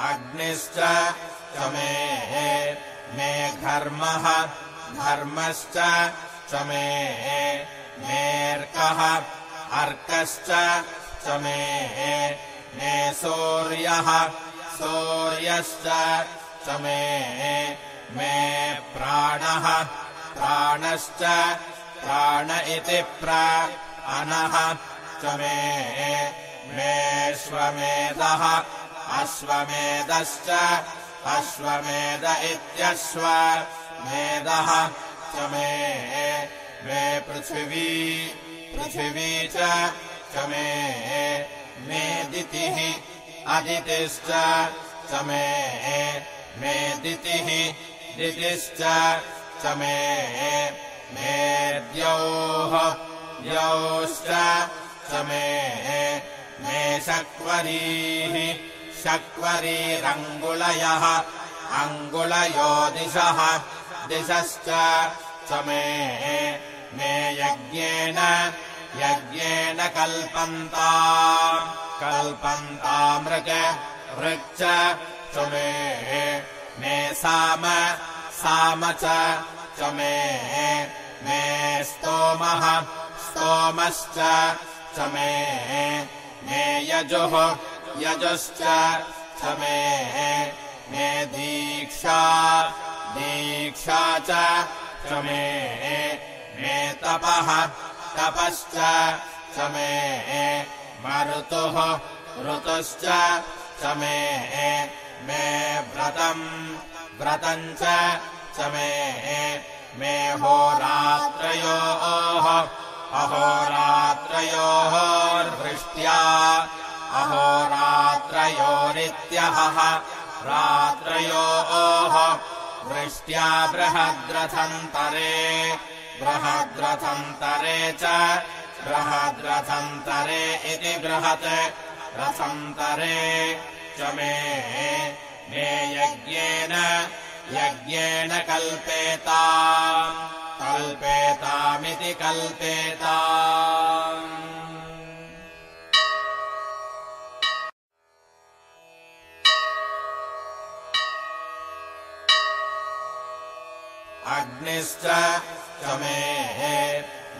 अग्निश्च च मे घर्मः धर्मश्च च मे मेऽर्कः अर्कश्च च मे सूर्यः सूर्यश्च च मे प्राणः प्राणश्च प्राण इति प्र अनः च मे मेऽश्वमेधः अश्वमेधश्च अश्वमेध इत्यश्व मेधः च मे मे पृथिवी पृथिवी च मे मेदितिः अदितिश्च च मे मेदितिः दितिश्च च मे मेद्योः द्यौश्च च मे मे शक्वरीः शक्वरीरङ्गुलयः। अङ्गुलयो दिशः। दिशश्च च मे। मे यज्ञेन। यज्ञेन कल्पन्ता। कल्पन्तामृग वृक् च मे। मे साम। साम च मे। मे स्तोमः। स्तोमश्च। च मे। मे यजुः यजुश्च च मे दीक्षा दीक्षा च मे मे तपः तपश्च च मे मरुतुः ऋतुश्च च मे व्रतम् व्रतम् च मे मे होरात्रयोः अहोरात्रयोर्वृष्ट्या अहोरात्रयोरित्यहः रात्रयोः वृष्ट्या बृहद्रथन्तरे बृहद्रथन्तरे च बृहद्रथन्तरे इति बृहत्। रथन्तरे च मे मे यज्ञेन यज्ञेन कल्पेता। कल्पेतामिति कल्पेता अग्निश्च च मे